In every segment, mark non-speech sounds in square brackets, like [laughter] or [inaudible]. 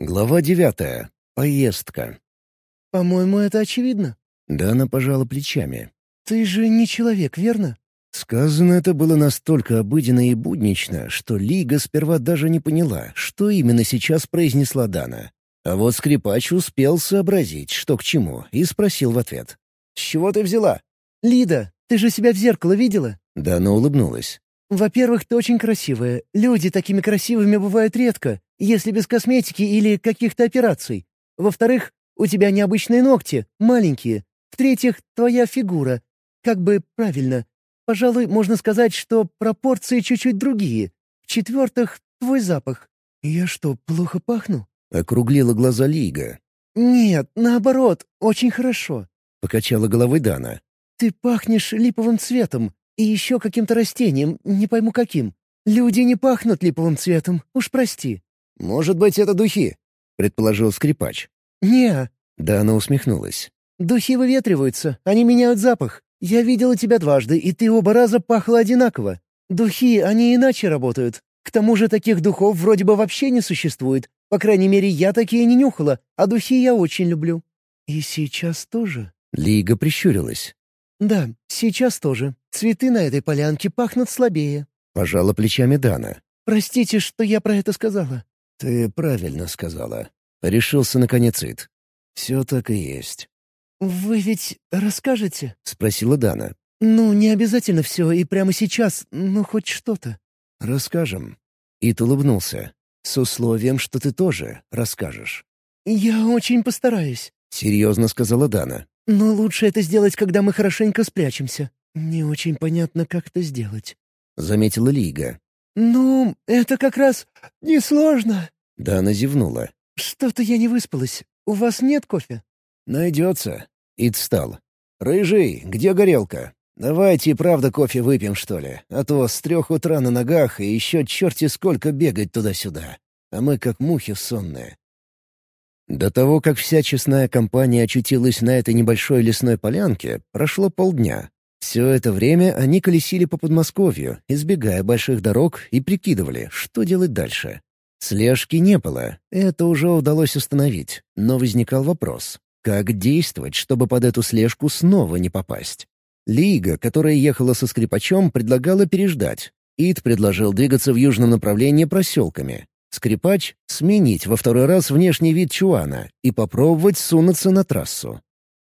Глава девятая. Поездка. «По-моему, это очевидно. Дана пожала плечами. Ты же не человек, верно?» Сказано это было настолько обыденно и буднично, что Лига сперва даже не поняла, что именно сейчас произнесла Дана. А вот скрипач успел сообразить, что к чему, и спросил в ответ. «С чего ты взяла?» «Лида, ты же себя в зеркало видела?» Дана улыбнулась. «Во-первых, ты очень красивая. Люди такими красивыми бывают редко, если без косметики или каких-то операций. Во-вторых, у тебя необычные ногти, маленькие. В-третьих, твоя фигура. Как бы правильно. Пожалуй, можно сказать, что пропорции чуть-чуть другие. В-четвертых, твой запах. Я что, плохо пахну?» — округлила глаза Лига. «Нет, наоборот, очень хорошо», — покачала головой Дана. «Ты пахнешь липовым цветом, и еще каким-то растением, не пойму каким. Люди не пахнут липовым цветом, уж прости». «Может быть, это духи?» — предположил скрипач. «Не». Да она усмехнулась. «Духи выветриваются, они меняют запах. Я видела тебя дважды, и ты оба раза пахла одинаково. Духи, они иначе работают. К тому же таких духов вроде бы вообще не существует. По крайней мере, я такие не нюхала, а духи я очень люблю». «И сейчас тоже?» Лига прищурилась. «Да, сейчас тоже. Цветы на этой полянке пахнут слабее». Пожала плечами Дана. «Простите, что я про это сказала». «Ты правильно сказала». Решился наконец Ит. «Все так и есть». «Вы ведь расскажете?» — спросила Дана. «Ну, не обязательно все и прямо сейчас, но хоть что-то». «Расскажем». Ит улыбнулся. «С условием, что ты тоже расскажешь». «Я очень постараюсь», — серьезно сказала Дана. Но лучше это сделать, когда мы хорошенько спрячемся. Не очень понятно, как это сделать», — заметила Лига. «Ну, это как раз несложно». Да, она зевнула. «Что-то я не выспалась. У вас нет кофе?» «Найдется». Ид встал. «Рыжий, где горелка? Давайте правда кофе выпьем, что ли, а то с трех утра на ногах и еще черти сколько бегать туда-сюда. А мы как мухи сонные. До того, как вся честная компания очутилась на этой небольшой лесной полянке, прошло полдня. Все это время они колесили по Подмосковью, избегая больших дорог, и прикидывали, что делать дальше. Слежки не было, это уже удалось установить, но возникал вопрос, как действовать, чтобы под эту слежку снова не попасть? Лига, которая ехала со скрипачом, предлагала переждать. Ид предложил двигаться в южном направлении проселками, Скрипач — сменить во второй раз внешний вид Чуана и попробовать сунуться на трассу.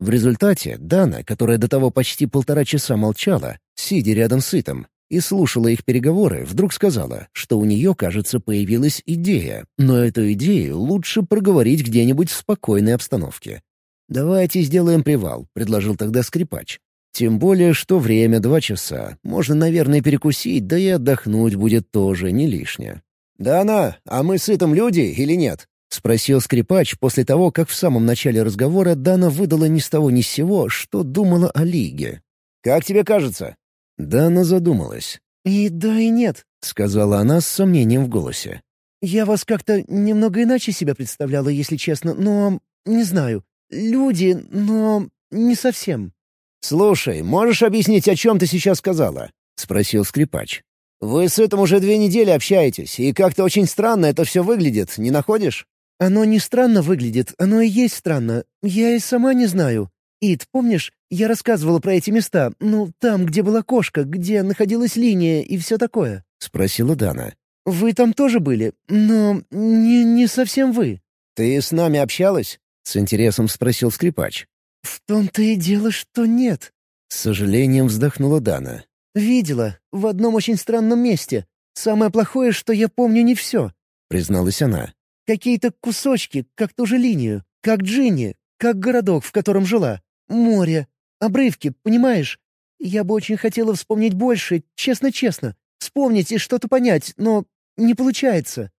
В результате Дана, которая до того почти полтора часа молчала, сидя рядом с Итом, и слушала их переговоры, вдруг сказала, что у нее, кажется, появилась идея, но эту идею лучше проговорить где-нибудь в спокойной обстановке. «Давайте сделаем привал», — предложил тогда скрипач. «Тем более, что время два часа. Можно, наверное, перекусить, да и отдохнуть будет тоже не лишнее». «Да она, а мы с Итом люди или нет?» — спросил скрипач после того, как в самом начале разговора Дана выдала ни с того ни с сего, что думала о Лиге. «Как тебе кажется?» Дана задумалась. «И да, и нет», — сказала она с сомнением в голосе. «Я вас как-то немного иначе себя представляла, если честно, но... не знаю. Люди, но... не совсем». «Слушай, можешь объяснить, о чем ты сейчас сказала?» — спросил скрипач. «Вы с этим уже две недели общаетесь, и как-то очень странно это все выглядит, не находишь?» «Оно не странно выглядит, оно и есть странно. Я и сама не знаю. Ид, помнишь, я рассказывала про эти места, ну, там, где была кошка, где находилась линия и все такое?» — спросила Дана. «Вы там тоже были, но не, не совсем вы». «Ты с нами общалась?» — с интересом спросил скрипач. «В том-то и дело, что нет». С сожалением вздохнула Дана. «Видела. В одном очень странном месте. Самое плохое, что я помню не все», — призналась она. «Какие-то кусочки, как ту же линию, как Джинни, как городок, в котором жила. Море, обрывки, понимаешь? Я бы очень хотела вспомнить больше, честно-честно. Вспомнить и что-то понять, но не получается.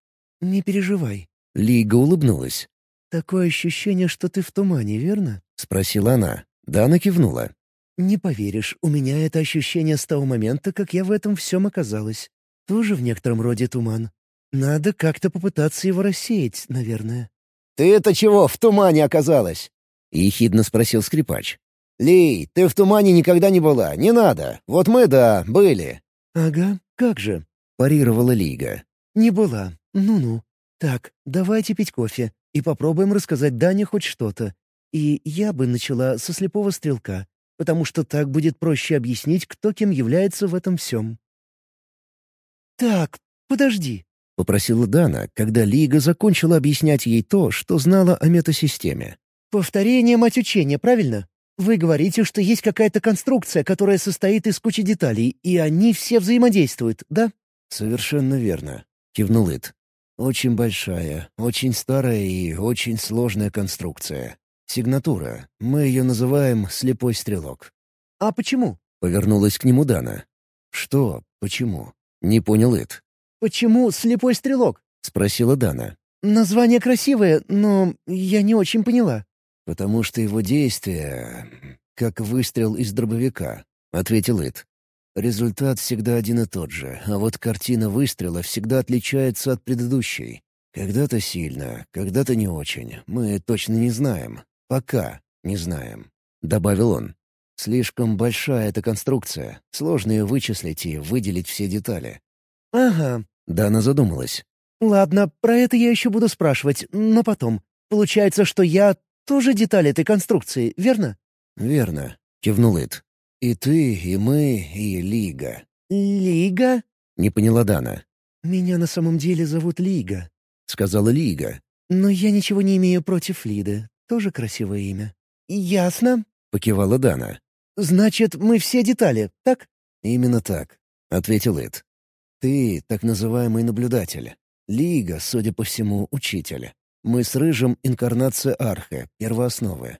Не переживай». Лига улыбнулась. «Такое ощущение, что ты в тумане, верно?» — спросила она. Дана кивнула. Не поверишь, у меня это ощущение с того момента, как я в этом всем оказалась. Тоже в некотором роде туман. Надо как-то попытаться его рассеять, наверное. «Ты это чего, в тумане оказалась?» — ехидно спросил скрипач. «Ли, ты в тумане никогда не была, не надо. Вот мы, да, были». «Ага, как же?» — парировала Лига. «Не была. Ну-ну. Так, давайте пить кофе. и попробуем рассказать Дане хоть что-то. И я бы начала со слепого стрелка, потому что так будет проще объяснить, кто кем является в этом всем. «Так, подожди», — попросила Дана, когда Лига закончила объяснять ей то, что знала о метасистеме. «Повторение — мать учения, правильно? Вы говорите, что есть какая-то конструкция, которая состоит из кучи деталей, и они все взаимодействуют, да?» «Совершенно верно», — кивнул Ит. «Очень большая, очень старая и очень сложная конструкция. Сигнатура. Мы ее называем «слепой стрелок». «А почему?» — повернулась к нему Дана. «Что? Почему?» — не понял Ит. «Почему слепой стрелок?» — спросила Дана. «Название красивое, но я не очень поняла». «Потому что его действие как выстрел из дробовика», — ответил Ит. «Результат всегда один и тот же, а вот картина выстрела всегда отличается от предыдущей. Когда-то сильно, когда-то не очень. Мы точно не знаем. Пока не знаем», — добавил он. «Слишком большая эта конструкция. Сложно ее вычислить и выделить все детали». «Ага». Дана задумалась. «Ладно, про это я еще буду спрашивать, но потом. Получается, что я тоже деталь этой конструкции, верно?» «Верно», — кивнул Ит. «И ты, и мы, и Лига». «Лига?» — не поняла Дана. «Меня на самом деле зовут Лига», — сказала Лига. «Но я ничего не имею против Лиды. Тоже красивое имя». «Ясно», — покивала Дана. «Значит, мы все детали, так?» «Именно так», — ответил Ит. «Ты — так называемый наблюдатель. Лига, судя по всему, учитель. Мы с Рыжим — инкарнация Арха, первоосновы».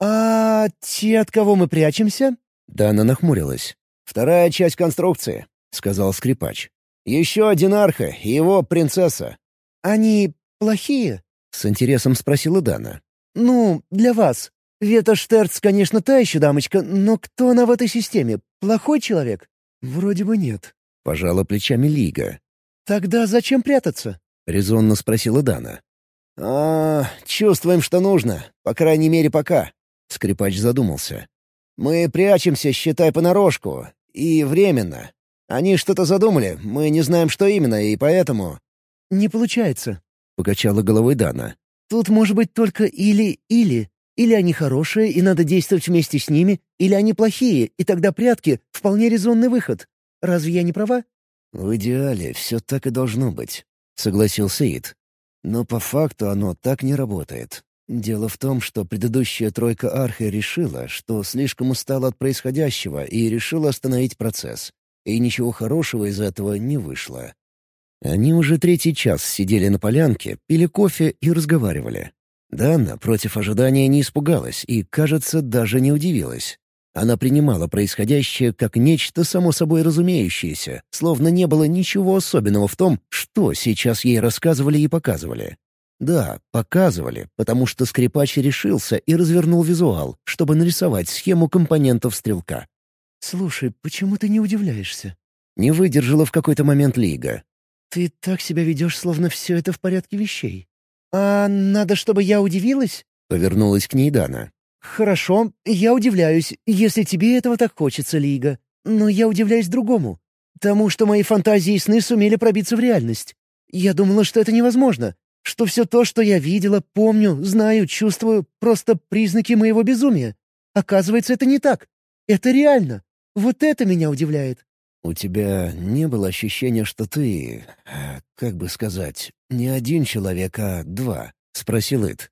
«А те, от кого мы прячемся?» Дана нахмурилась. «Вторая часть конструкции», — сказал скрипач. «Еще один Арха и его принцесса». «Они плохие?» — с интересом спросила Дана. «Ну, для вас. Вета Штерц, конечно, та еще дамочка, но кто она в этой системе? Плохой человек?» «Вроде бы нет», — пожала плечами Лига. «Тогда зачем прятаться?» — резонно спросила Дана. «А, чувствуем, что нужно. По крайней мере, пока». Скрипач задумался. «Мы прячемся, считай, понарошку. И временно. Они что-то задумали, мы не знаем, что именно, и поэтому...» «Не получается», — покачала головой Дана. «Тут может быть только или-или. Или они хорошие, и надо действовать вместе с ними, или они плохие, и тогда прятки — вполне резонный выход. Разве я не права?» «В идеале все так и должно быть», — согласился Ид. «Но по факту оно так не работает. Дело в том, что предыдущая тройка Архи решила, что слишком устала от происходящего и решила остановить процесс. И ничего хорошего из этого не вышло. Они уже третий час сидели на полянке, пили кофе и разговаривали. Дана против ожидания не испугалась и, кажется, даже не удивилась. Она принимала происходящее как нечто само собой разумеющееся, словно не было ничего особенного в том, что сейчас ей рассказывали и показывали. Да, показывали, потому что скрипач решился и развернул визуал, чтобы нарисовать схему компонентов стрелка. «Слушай, почему ты не удивляешься?» Не выдержала в какой-то момент Лига. «Ты так себя ведешь, словно все это в порядке вещей». «А надо, чтобы я удивилась?» — повернулась к ней Дана. «Хорошо, я удивляюсь, если тебе этого так хочется, Лига. Но я удивляюсь другому. Тому, что мои фантазии и сны сумели пробиться в реальность. Я думала, что это невозможно. Что все то, что я видела, помню, знаю, чувствую, просто признаки моего безумия. Оказывается, это не так. Это реально. Вот это меня удивляет. «У тебя не было ощущения, что ты, э, как бы сказать, не один человек, а два?» — спросил Ит.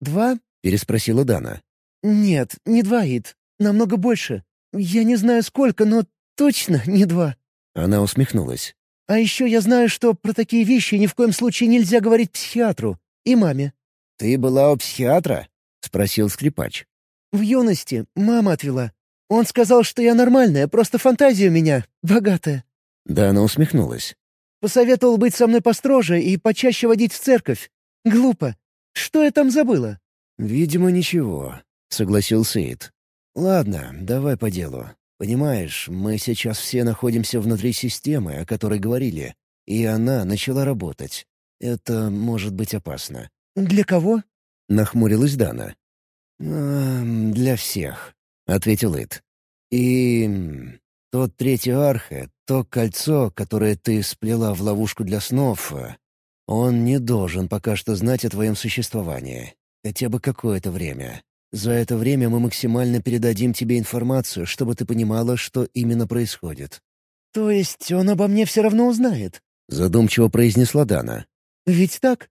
«Два?» — переспросила Дана. «Нет, не два, Ит. Намного больше. Я не знаю сколько, но точно не два». Она усмехнулась. «А еще я знаю, что про такие вещи ни в коем случае нельзя говорить психиатру и маме». «Ты была у психиатра?» — спросил скрипач. «В юности. Мама отвела. Он сказал, что я нормальная, просто фантазия у меня богатая». Да, она усмехнулась. «Посоветовал быть со мной построже и почаще водить в церковь. Глупо. Что я там забыла?» «Видимо, ничего», — согласился Ид. «Ладно, давай по делу. Понимаешь, мы сейчас все находимся внутри системы, о которой говорили, и она начала работать. Это может быть опасно». «Для кого?» — нахмурилась Дана. «Для всех. — ответил Ид. «И... тот третий архе, то кольцо, которое ты сплела в ловушку для снов, Он не должен пока что знать о твоем существовании. Хотя бы какое-то время. За это время мы максимально передадим тебе информацию, чтобы ты понимала, что именно происходит». «То есть он обо мне все равно узнает?» — задумчиво произнесла Дана. «Ведь так?»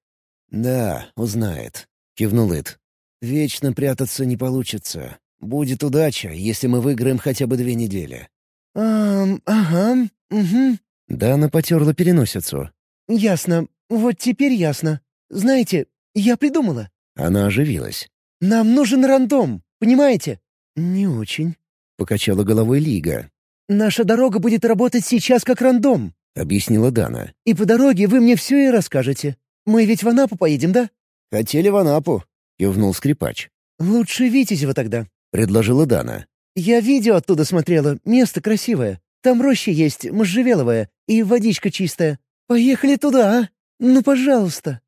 «Да, узнает», — кивнул Ит. «Вечно прятаться не получится. Будет удача, если мы выиграем хотя бы две недели». «Ам, ага, угу». Дана потерла переносицу. «Ясно. Вот теперь ясно. Знаете, я придумала». Она оживилась. «Нам нужен рандом, понимаете?» «Не очень», — покачала головой Лига. «Наша дорога будет работать сейчас как рандом», — объяснила Дана. «И по дороге вы мне все и расскажете. Мы ведь в Анапу поедем, да?» «Хотели в Анапу», — кивнул скрипач. «Лучше Витязева тогда», — предложила Дана. «Я видео оттуда смотрела. Место красивое. Там роща есть, можжевеловая, и водичка чистая. Поехали туда, а? Ну, пожалуйста».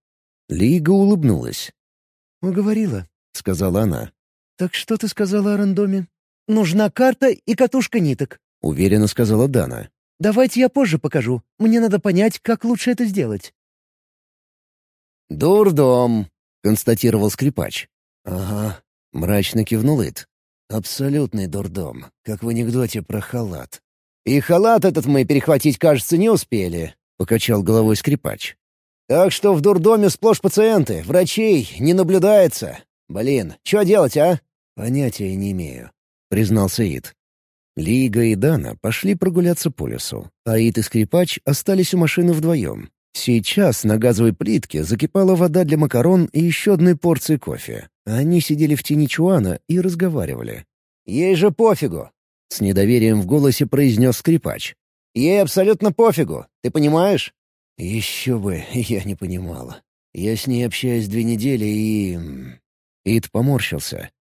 Лига улыбнулась. «Уговорила», — сказала она. «Так что ты сказала о рандоме?» «Нужна карта и катушка ниток», — уверенно сказала Дана. «Давайте я позже покажу. Мне надо понять, как лучше это сделать». «Дурдом», — констатировал скрипач. «Ага», — мрачно кивнул Ит. «Абсолютный дурдом, как в анекдоте про халат». «И халат этот мы перехватить, кажется, не успели», — покачал головой скрипач. «Так что в дурдоме сплошь пациенты, врачей не наблюдается. Блин, что делать, а?» «Понятия не имею», — признался Ит. Лига и Дана пошли прогуляться по лесу, а Ит и скрипач остались у машины вдвоем. Сейчас на газовой плитке закипала вода для макарон и еще одной порции кофе. Они сидели в тени чуана и разговаривали. «Ей же пофигу!» — с недоверием в голосе произнес скрипач. «Ей абсолютно пофигу, ты понимаешь?» «Еще бы, [laughs] я не понимала. Я с ней общаюсь две недели и...» Ид поморщился.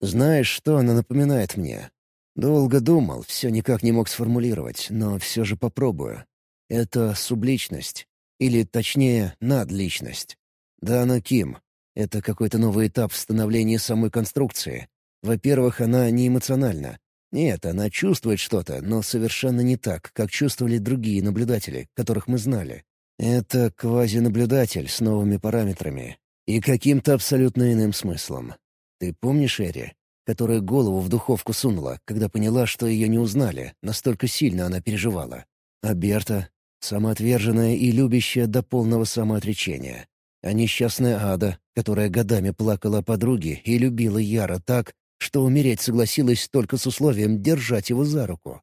«Знаешь, что она напоминает мне? Долго думал, все никак не мог сформулировать, но все же попробую. Это субличность. Или, точнее, надличность. Дана Ким. Это какой-то новый этап в становлении самой конструкции. Во-первых, она не эмоциональна. Нет, она чувствует что-то, но совершенно не так, как чувствовали другие наблюдатели, которых мы знали. Это квазинаблюдатель с новыми параметрами и каким-то абсолютно иным смыслом. Ты помнишь Эри, которая голову в духовку сунула, когда поняла, что ее не узнали, настолько сильно она переживала? А Берта, Самоотверженная и любящая до полного самоотречения. А несчастная Ада, которая годами плакала о подруге и любила Яра так, что умереть согласилась только с условием держать его за руку.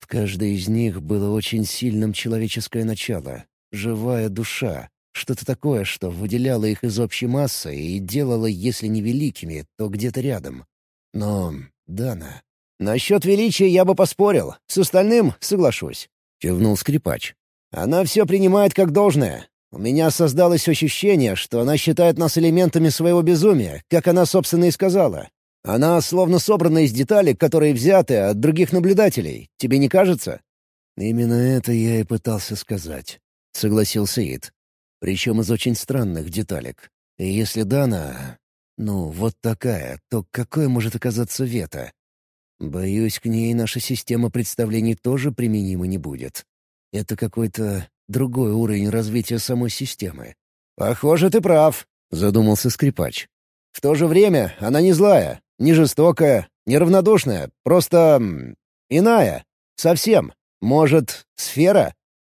В каждой из них было очень сильным человеческое начало, живая душа, что-то такое, что выделяло их из общей массы и делало, если не великими, то где-то рядом. Но, Дана... «Насчет величия я бы поспорил, с остальным соглашусь», — кивнул скрипач. Она все принимает как должное. У меня создалось ощущение, что она считает нас элементами своего безумия, как она, собственно, и сказала. Она словно собрана из деталей, которые взяты от других наблюдателей. Тебе не кажется?» «Именно это я и пытался сказать», — согласился Ид. «Причем из очень странных деталек. И если Дана... Ну, вот такая, то какой может оказаться вето? Боюсь, к ней наша система представлений тоже применима не будет. Это какой-то другой уровень развития самой системы. «Похоже, ты прав», — задумался скрипач. «В то же время она не злая, не жестокая, не равнодушная, просто... иная. Совсем. Может, сфера?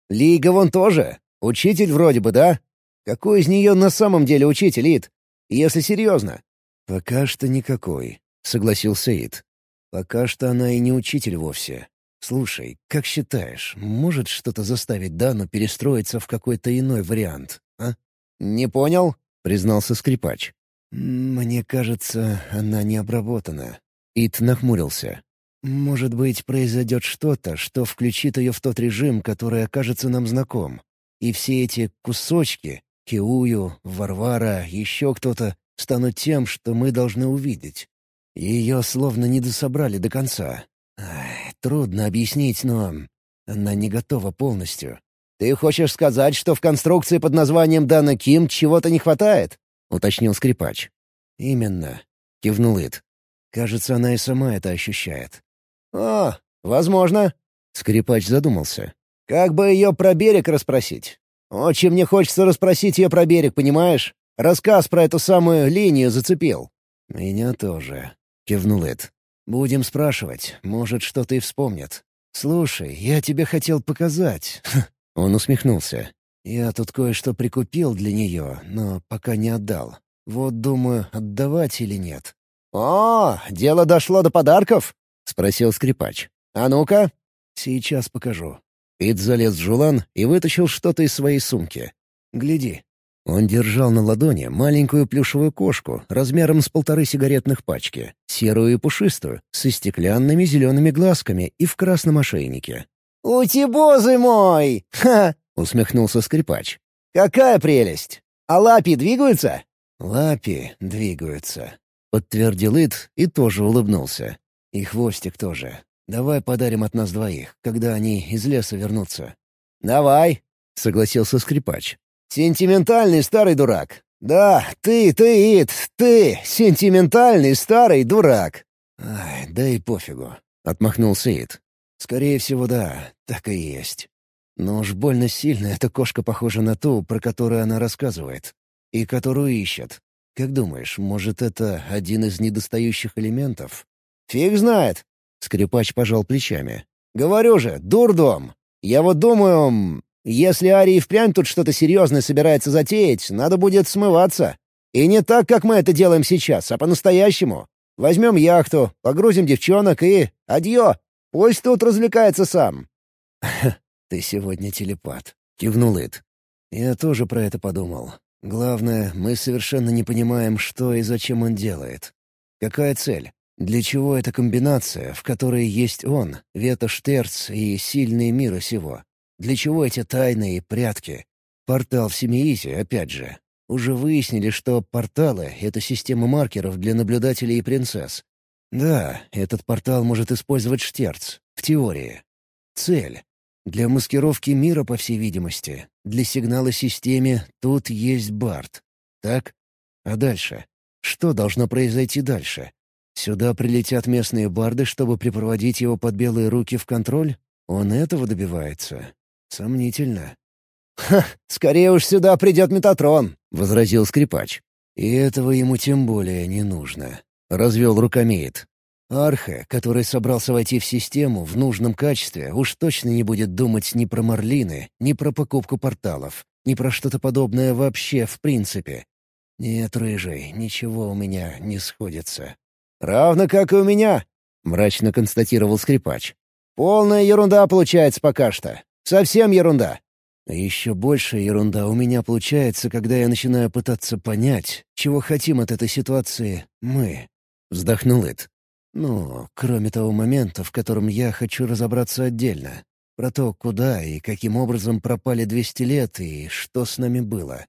Лига вон тоже. Учитель вроде бы, да? Какой из нее на самом деле учитель, Ид? Если серьезно?» «Пока что никакой», — согласился Ид. «Пока что она и не учитель вовсе. «Слушай, как считаешь, может что-то заставить Дану перестроиться в какой-то иной вариант, а?» «Не понял», — признался скрипач. «Мне кажется, она не обработана». Ит нахмурился. «Может быть, произойдет что-то, что включит ее в тот режим, который окажется нам знаком. И все эти кусочки — Киую, Варвара, еще кто-то — станут тем, что мы должны увидеть. Ее словно не дособрали до конца, Ай, трудно объяснить, но она не готова полностью. «Ты хочешь сказать, что в конструкции под названием Дана Ким чего-то не хватает?» — уточнил скрипач. «Именно», — кивнул Ит. «Кажется, она и сама это ощущает». «О, возможно». Скрипач задумался. «Как бы ее про берег расспросить? Очень мне хочется расспросить ее про берег, понимаешь? Рассказ про эту самую линию зацепил». «Меня тоже», — кивнул Эд. «Будем спрашивать, может, что-то и вспомнит. Слушай, я тебе хотел показать». [laughs] Он усмехнулся. «Я тут кое-что прикупил для нее, но пока не отдал. Вот думаю, отдавать или нет». «О, дело дошло до подарков?» — спросил скрипач. «А ну-ка!» «Сейчас покажу». Пит залез в жулан и вытащил что-то из своей сумки. «Гляди». Он держал на ладони маленькую плюшевую кошку размером с полторы сигаретных пачки, серую и пушистую, со стеклянными зелеными глазками и в красном ошейнике. «Утибозы мой!» [laughs] «Ха!» — усмехнулся скрипач. «Какая прелесть! А лапи двигаются?» «Лапи двигаются», — подтвердил Ит и тоже улыбнулся. «И хвостик тоже. Давай подарим от нас двоих, когда они из леса вернутся». «Давай», — согласился скрипач. «Сентиментальный старый дурак. Да, ты, ты, Ит, ты, сентиментальный старый дурак». «Ай, да и пофигу», — отмахнулся Ит. «Скорее всего, да, так и есть. Но уж больно сильно эта кошка похожа на ту, про которую она рассказывает, и которую ищет. Как думаешь, может, это один из недостающих элементов?» «Фиг знает!» — скрипач пожал плечами. «Говорю же, дурдом! Я вот думаю, если Арий впрямь тут что-то серьезное собирается затеять, надо будет смываться. И не так, как мы это делаем сейчас, а по-настоящему. Возьмем яхту, погрузим девчонок и... Адьё! Пусть тут развлекается сам». [laughs] «Ты сегодня телепат», — кивнул Ит. «Я тоже про это подумал. Главное, мы совершенно не понимаем, что и зачем он делает. Какая цель? Для чего эта комбинация, в которой есть он, Вета Штерц и сильные мира сего? Для чего эти тайны и прятки? Портал в Семиизе, опять же. Уже выяснили, что порталы — это система маркеров для наблюдателей и принцесс. Да, этот портал может использовать Штерц, в теории. Цель. Для маскировки мира, по всей видимости. Для сигнала системе тут есть Барт. Так? А дальше? Что должно произойти дальше? Сюда прилетят местные барды, чтобы припроводить его под белые руки в контроль? Он этого добивается? Сомнительно. «Ха, скорее уж сюда придет Метатрон», — возразил скрипач. «И этого ему тем более не нужно», — развел рукомеет. Архе, который собрался войти в систему в нужном качестве, уж точно не будет думать ни про Марлины, ни про покупку порталов, ни про что-то подобное вообще в принципе. Нет, рыжий, ничего у меня не сходится. «Равно как и у меня», — мрачно констатировал скрипач. «Полная ерунда получается пока что. Совсем ерунда». еще больше ерунда у меня получается, когда я начинаю пытаться понять, чего хотим от этой ситуации мы. Вздохнул Эд. Ну, кроме того момента, в котором я хочу разобраться отдельно. Про то, куда и каким образом пропали 200 лет и что с нами было.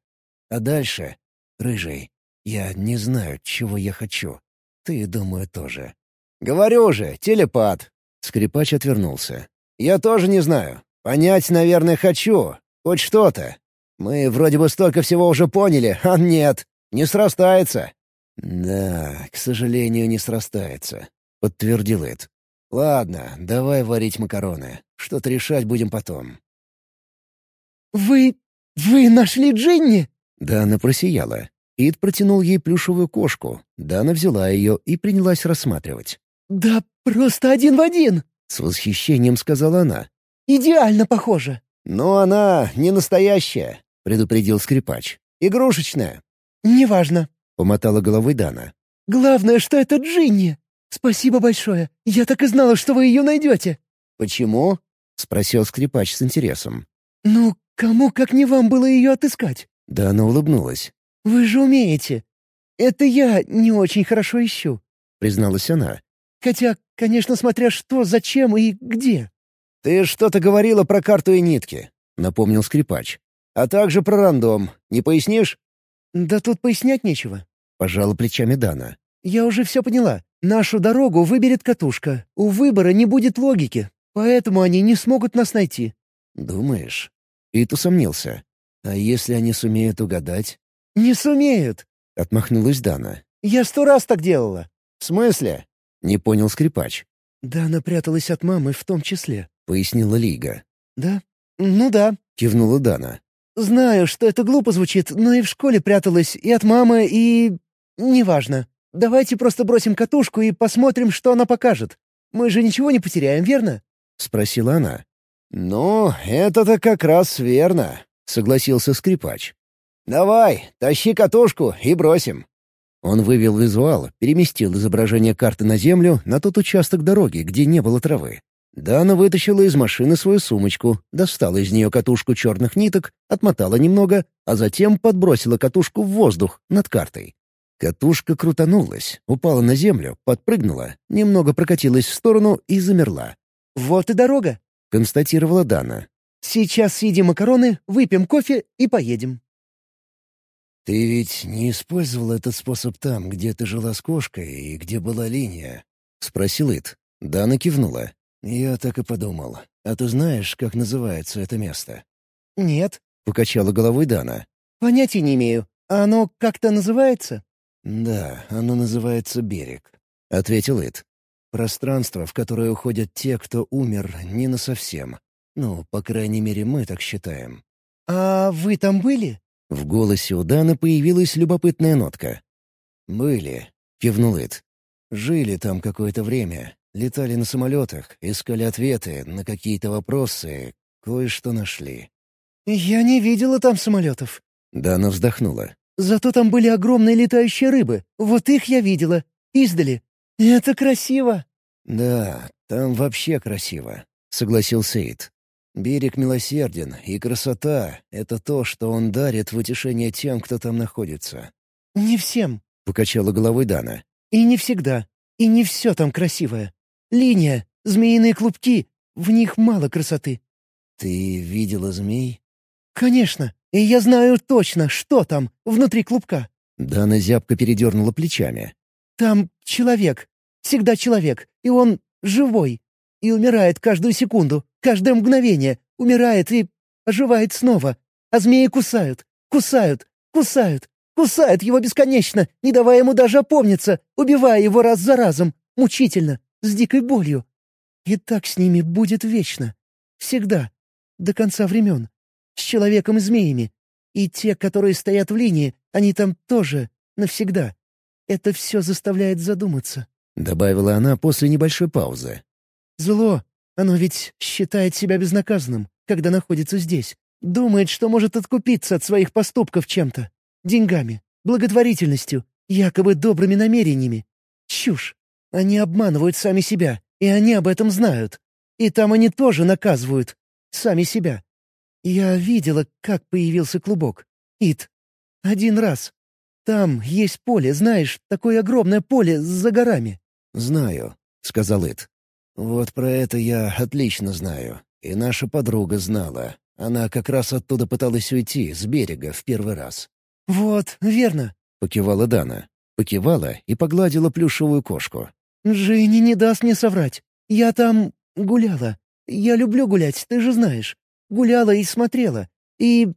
А дальше, рыжий, я не знаю, чего я хочу. Ты, думаю, тоже. «Говорю же, телепат!» Скрипач отвернулся. «Я тоже не знаю. Понять, наверное, хочу. Хоть что-то. Мы вроде бы столько всего уже поняли, а нет, не срастается». «Да, к сожалению, не срастается подтвердил Эд. «Ладно, давай варить макароны. Что-то решать будем потом». «Вы... вы нашли Джинни?» Дана просияла. Ид протянул ей плюшевую кошку. Дана взяла ее и принялась рассматривать. «Да просто один в один!» — с восхищением сказала она. «Идеально похоже!» «Но она не настоящая», — предупредил скрипач. «Игрушечная». «Неважно», — помотала головой Дана. «Главное, что это Джинни. «Спасибо большое. Я так и знала, что вы ее найдете». «Почему?» — спросил скрипач с интересом. «Ну, кому, как не вам, было ее отыскать?» Да она улыбнулась. «Вы же умеете. Это я не очень хорошо ищу», — призналась она. «Хотя, конечно, смотря что, зачем и где». «Ты что-то говорила про карту и нитки», — напомнил скрипач. «А также про рандом. Не пояснишь?» «Да тут пояснять нечего», — пожала плечами Дана. «Я уже все поняла. Нашу дорогу выберет катушка. У выбора не будет логики, поэтому они не смогут нас найти». «Думаешь?» Ит усомнился. «А если они сумеют угадать?» «Не сумеют», — отмахнулась Дана. «Я сто раз так делала». «В смысле?» — не понял скрипач. «Дана пряталась от мамы в том числе», — пояснила Лига. «Да? Ну да», — кивнула Дана. знаю, что это глупо звучит, но и в школе пряталась, и от мамы, и... Неважно. Давайте просто бросим катушку и посмотрим, что она покажет. Мы же ничего не потеряем, верно?» — спросила она. «Ну, это-то как раз верно», — согласился скрипач. «Давай, тащи катушку и бросим». Он вывел визуал, переместил изображение карты на землю на тот участок дороги, где не было травы. Дана вытащила из машины свою сумочку, достала из нее катушку черных ниток, отмотала немного, а затем подбросила катушку в воздух над картой. Катушка крутанулась, упала на землю, подпрыгнула, немного прокатилась в сторону и замерла. «Вот и дорога», — констатировала Дана. «Сейчас съедим макароны, выпьем кофе и поедем». «Ты ведь не использовал этот способ там, где ты жила с кошкой и где была линия?» — спросил Ит. Дана кивнула. «Я так и подумал. А ты знаешь, как называется это место?» «Нет», — покачала головой Дана. «Понятия не имею. А оно как-то называется?» «Да, оно называется берег», — ответил Ит. «Пространство, в которое уходят те, кто умер не насовсем. Ну, по крайней мере, мы так считаем». «А вы там были?» В голосе у Даны появилась любопытная нотка. «Были», — кивнул Ит. «Жили там какое-то время, Летали на самолетах, искали ответы на какие-то вопросы, кое-что нашли. «Я не видела там самолетов». Дана вздохнула. «Зато там были огромные летающие рыбы. Вот их я видела. Издали. Это красиво». «Да, там вообще красиво», — согласился Эйд. «Берег милосерден, и красота — это то, что он дарит в утешение тем, кто там находится». «Не всем», — покачала головой Дана. «И не всегда. И не все там красивое. Линия, змеиные клубки, в них мало красоты». «Ты видела змей?» «Конечно, и я знаю точно, что там, внутри клубка». Дана зябко передернула плечами. «Там человек, всегда человек, и он живой. И умирает каждую секунду, каждое мгновение, умирает и оживает снова. А змеи кусают, кусают, кусают, кусают его бесконечно, не давая ему даже опомниться, убивая его раз за разом, мучительно, с дикой болью. И так с ними будет вечно. Всегда. До конца времен. С человеком и змеями. И те, которые стоят в линии, они там тоже навсегда. Это все заставляет задуматься. Добавила она после небольшой паузы. Зло. Оно ведь считает себя безнаказанным, когда находится здесь. Думает, что может откупиться от своих поступков чем-то. Деньгами, благотворительностью, якобы добрыми намерениями. Чушь. Они обманывают сами себя, и они об этом знают. И там они тоже наказывают. Сами себя. Я видела, как появился клубок. Ит. Один раз. Там есть поле, знаешь, такое огромное поле за горами. «Знаю», — сказал Ит. «Вот про это я отлично знаю. И наша подруга знала. Она как раз оттуда пыталась уйти, с берега, в первый раз». «Вот, верно», — покивала Дана. Покивала и погладила плюшевую кошку. «Женя не даст мне соврать. Я там гуляла. Я люблю гулять, ты же знаешь. Гуляла и смотрела. И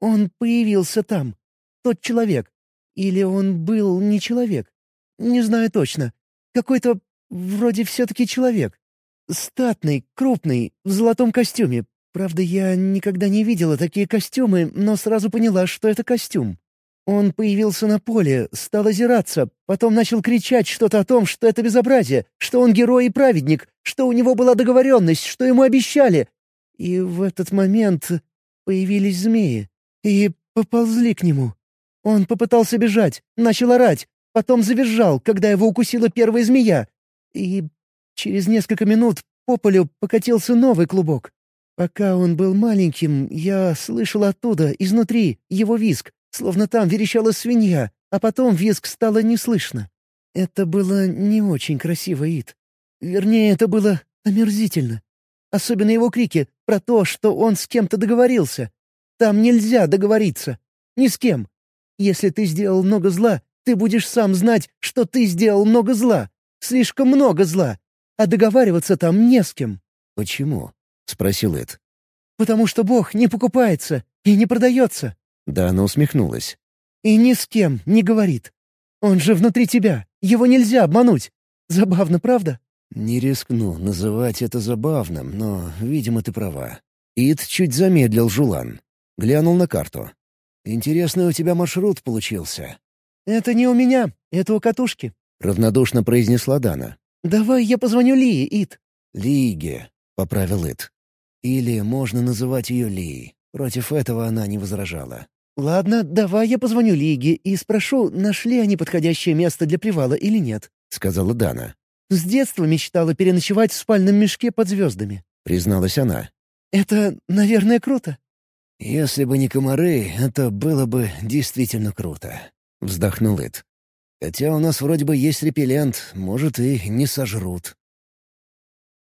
он появился там. Тот человек. Или он был не человек. Не знаю точно. Какой-то вроде все-таки человек. Статный, крупный, в золотом костюме. Правда, я никогда не видела такие костюмы, но сразу поняла, что это костюм. Он появился на поле, стал озираться, потом начал кричать что-то о том, что это безобразие, что он герой и праведник, что у него была договоренность, что ему обещали. И в этот момент появились змеи и поползли к нему. Он попытался бежать, начал орать, потом завизжал, когда его укусила первая змея. И через несколько минут по полю покатился новый клубок. Пока он был маленьким, я слышал оттуда, изнутри, его визг, словно там верещала свинья, а потом визг стало не слышно. Это было не очень красиво, Ид. Вернее, это было омерзительно. Особенно его крики про то, что он с кем-то договорился. Там нельзя договориться. Ни с кем. Если ты сделал много зла, ты будешь сам знать, что ты сделал много зла. Слишком много зла. А договариваться там не с кем. «Почему?» — спросил Эд. «Потому что Бог не покупается и не продается. Да, она усмехнулась. «И ни с кем не говорит. Он же внутри тебя. Его нельзя обмануть. Забавно, правда?» «Не рискну называть это забавным, но, видимо, ты права». Ид чуть замедлил Жулан. Глянул на карту. «Интересный у тебя маршрут получился». «Это не у меня, это у катушки», — равнодушно произнесла Дана. «Давай я позвоню Лии, Ит». «Лиге», — поправил Ит. «Или можно называть ее Ли. Против этого она не возражала. «Ладно, давай я позвоню Лиге и спрошу, нашли они подходящее место для привала или нет», — сказала Дана. «С детства мечтала переночевать в спальном мешке под звездами», — призналась она. «Это, наверное, круто». «Если бы не комары, это было бы действительно круто», — вздохнул Ит. «Хотя у нас вроде бы есть репеллент, может, и не сожрут».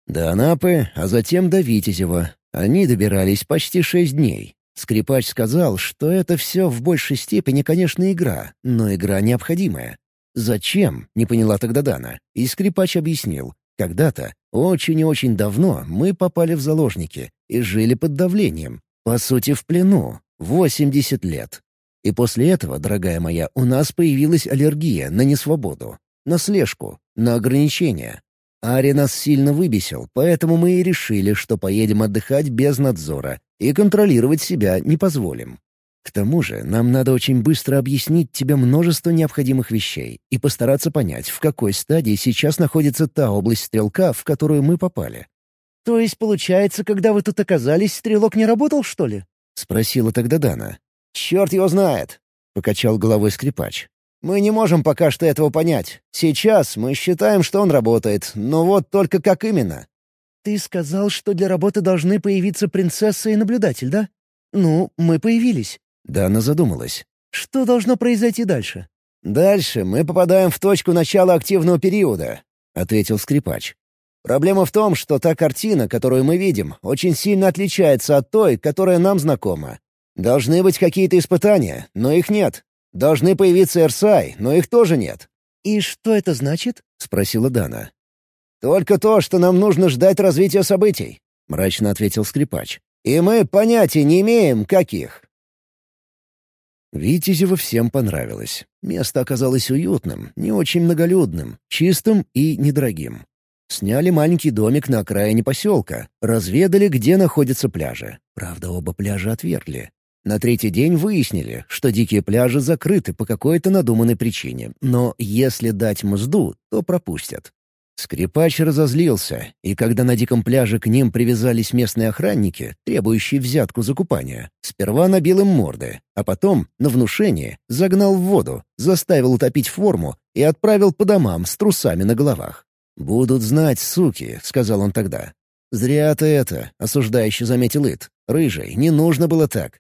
До Анапы, а затем до Витязева. Они добирались почти шесть дней. Скрипач сказал, что это все в большей степени, конечно, игра, но игра необходимая. «Зачем?» — не поняла тогда Дана. И скрипач объяснил. «Когда-то, очень и очень давно, мы попали в заложники и жили под давлением. По сути, в плену. 80 лет. И после этого, дорогая моя, у нас появилась аллергия на несвободу, на слежку, на ограничения. Ари нас сильно выбесил, поэтому мы и решили, что поедем отдыхать без надзора и контролировать себя не позволим. К тому же нам надо очень быстро объяснить тебе множество необходимых вещей и постараться понять, в какой стадии сейчас находится та область стрелка, в которую мы попали. «То есть, получается, когда вы тут оказались, стрелок не работал, что ли?» — спросила тогда Дана. «Черт его знает!» — покачал головой скрипач. Мы не можем пока что этого понять. Сейчас мы считаем, что он работает, но вот только как именно. Ты сказал, что для работы должны появиться принцесса и наблюдатель, да? Ну, мы появились. Да, она задумалась. Что должно произойти дальше? Дальше мы попадаем в точку начала активного периода, ответил скрипач. Проблема в том, что та картина, которую мы видим, очень сильно отличается от той, которая нам знакома. Должны быть какие-то испытания, но их нет. Должны появиться Эрсай, но их тоже нет». «И что это значит?» — спросила Дана. «Только то, что нам нужно ждать развития событий», — мрачно ответил скрипач. «И мы понятия не имеем, каких». Витязева всем понравилось. Место оказалось уютным, не очень многолюдным, чистым и недорогим. Сняли маленький домик на окраине поселка, разведали, где находятся пляжи. Правда, оба пляжа отвергли. На третий день выяснили, что дикие пляжи закрыты по какой-то надуманной причине, но если дать мзду, то пропустят. Скрипач разозлился, и когда на диком пляже к ним привязались местные охранники, требующие взятку за купание, сперва набил им морды, а потом, на внушение, загнал в воду, заставил утопить форму и отправил по домам с трусами на головах. «Будут знать, суки», — сказал он тогда. «Зря ты это», — осуждающе заметил Ит. «Рыжий, не нужно было так.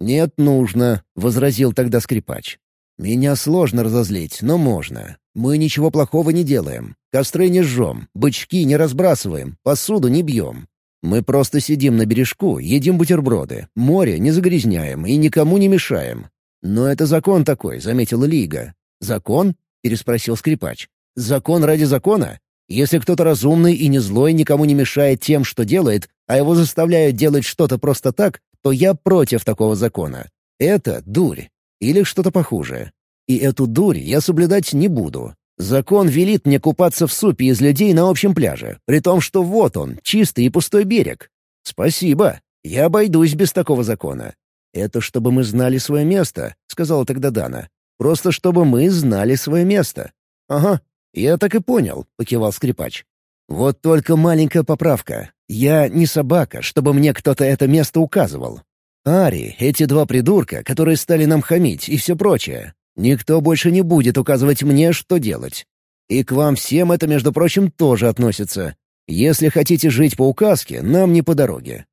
«Нет, нужно», — возразил тогда скрипач. «Меня сложно разозлить, но можно. Мы ничего плохого не делаем. Костры не жжем, бычки не разбрасываем, посуду не бьем. Мы просто сидим на бережку, едим бутерброды, море не загрязняем и никому не мешаем. Но это закон такой, заметила Лига. «Закон?» — переспросил скрипач. «Закон ради закона? Если кто-то разумный и не злой никому не мешает тем, что делает, а его заставляют делать что-то просто так, то я против такого закона. Это дурь. Или что-то похуже. И эту дурь я соблюдать не буду. Закон велит мне купаться в супе из людей на общем пляже, при том, что вот он, чистый и пустой берег. Спасибо. Я обойдусь без такого закона. Это чтобы мы знали свое место, — сказала тогда Дана. Просто чтобы мы знали свое место. Ага, я так и понял, — покивал скрипач. Вот только маленькая поправка. Я не собака, чтобы мне кто-то это место указывал. Ари, эти два придурка, которые стали нам хамить и все прочее. Никто больше не будет указывать мне, что делать. И к вам всем это, между прочим, тоже относится. Если хотите жить по указке, нам не по дороге».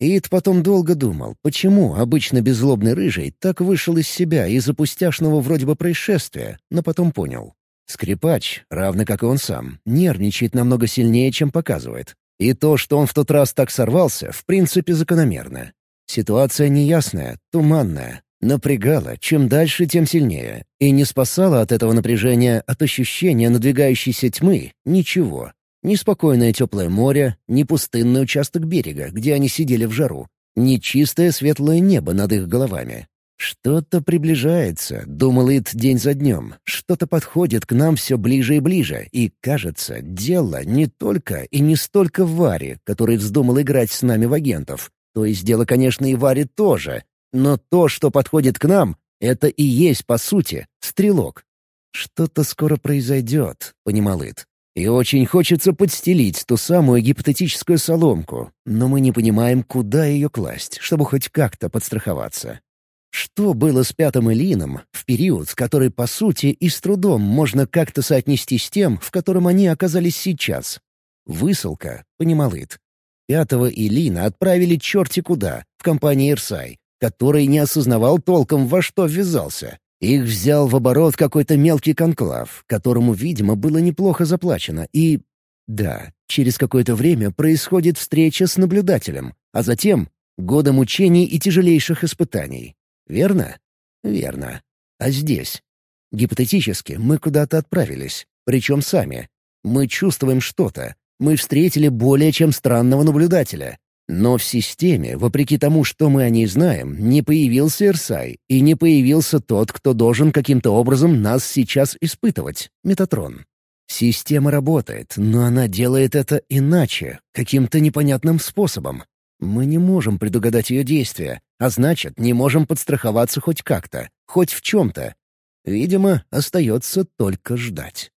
Ид потом долго думал, почему обычно беззлобный рыжий так вышел из себя из-за пустяшного вроде бы происшествия, но потом понял. Скрипач, равно как и он сам, нервничает намного сильнее, чем показывает. И то, что он в тот раз так сорвался, в принципе закономерно. Ситуация неясная, туманная, напрягала, чем дальше, тем сильнее, и не спасала от этого напряжения, от ощущения надвигающейся тьмы, ничего. Ни спокойное теплое море, ни пустынный участок берега, где они сидели в жару, ни чистое светлое небо над их головами. «Что-то приближается», — думал Ит день за днем. «Что-то подходит к нам все ближе и ближе, и, кажется, дело не только и не столько в Варе, который вздумал играть с нами в агентов. То есть дело, конечно, и варит тоже. Но то, что подходит к нам, это и есть, по сути, стрелок. Что-то скоро произойдет, понимал Ит. И очень хочется подстелить ту самую гипотетическую соломку, но мы не понимаем, куда ее класть, чтобы хоть как-то подстраховаться. Что было с пятым Элином в период, который, по сути, и с трудом можно как-то соотнести с тем, в котором они оказались сейчас? Высылка, понимал Ит. Пятого Элина отправили черти куда, в компании Ирсай, который не осознавал толком, во что ввязался. Их взял в оборот какой-то мелкий конклав, которому, видимо, было неплохо заплачено, и... Да, через какое-то время происходит встреча с наблюдателем, а затем — года мучений и тяжелейших испытаний. Верно? Верно. А здесь? Гипотетически мы куда-то отправились, причем сами. Мы чувствуем что-то. Мы встретили более чем странного наблюдателя. Но в системе, вопреки тому, что мы о ней знаем, не появился Ирсай, и не появился тот, кто должен каким-то образом нас сейчас испытывать — Метатрон. Система работает, но она делает это иначе, каким-то непонятным способом. Мы не можем предугадать ее действия, а значит, не можем подстраховаться хоть как-то, хоть в чем-то. Видимо, остается только ждать.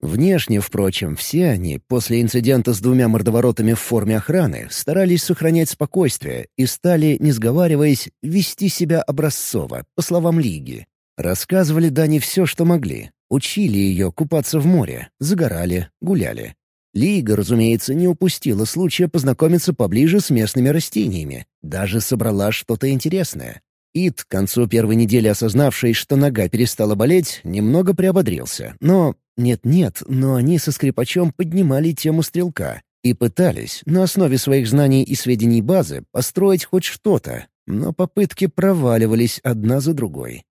Внешне, впрочем, все они, после инцидента с двумя мордоворотами в форме охраны, старались сохранять спокойствие и стали, не сговариваясь, вести себя образцово, по словам Лиги. Рассказывали Дане все, что могли. Учили ее купаться в море, загорали, гуляли. Лига, разумеется, не упустила случая познакомиться поближе с местными растениями. Даже собрала что-то интересное. Ид, к концу первой недели осознавший, что нога перестала болеть, немного приободрился. Но... Нет-нет, но они со скрипачом поднимали тему стрелка и пытались, на основе своих знаний и сведений базы, построить хоть что-то. Но попытки проваливались одна за другой.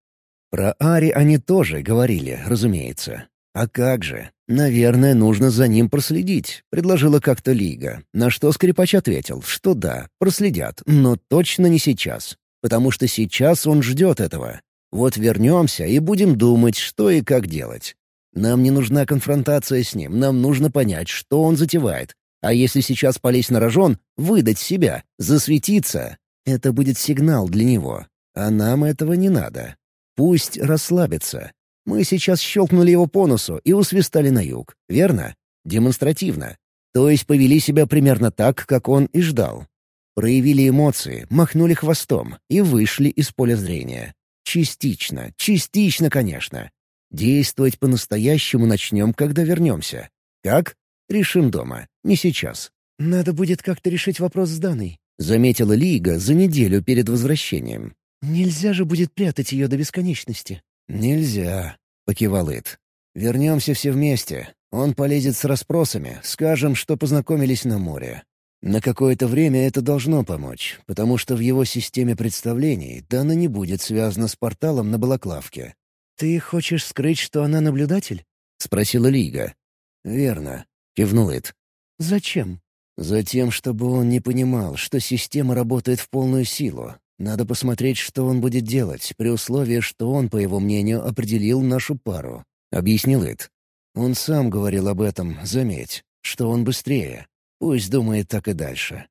Про Ари они тоже говорили, разумеется. А как же? «Наверное, нужно за ним проследить», — предложила как-то Лига. На что скрипач ответил, что да, проследят, но точно не сейчас. Потому что сейчас он ждет этого. Вот вернемся и будем думать, что и как делать. Нам не нужна конфронтация с ним, нам нужно понять, что он затевает. А если сейчас полезть на рожон, выдать себя, засветиться, это будет сигнал для него. А нам этого не надо. Пусть расслабится. Мы сейчас щелкнули его по носу и усвистали на юг, верно? Демонстративно. То есть повели себя примерно так, как он и ждал. Проявили эмоции, махнули хвостом и вышли из поля зрения. Частично, частично, конечно. Действовать по-настоящему начнем, когда вернемся. Как? Решим дома. Не сейчас. «Надо будет как-то решить вопрос с Даной», — заметила Лига за неделю перед возвращением. «Нельзя же будет прятать ее до бесконечности». «Нельзя», — покивал Ит. «Вернемся все вместе. Он полезет с расспросами, скажем, что познакомились на море. На какое-то время это должно помочь, потому что в его системе представлений Дана не будет связана с порталом на Балаклавке». «Ты хочешь скрыть, что она наблюдатель?» — спросила Лига. «Верно», — кивнул Ит. «Зачем?» «Затем, чтобы он не понимал, что система работает в полную силу, надо посмотреть, что он будет делать, при условии, что он, по его мнению, определил нашу пару», — объяснил Эд. «Он сам говорил об этом, заметь, что он быстрее. Пусть думает так и дальше.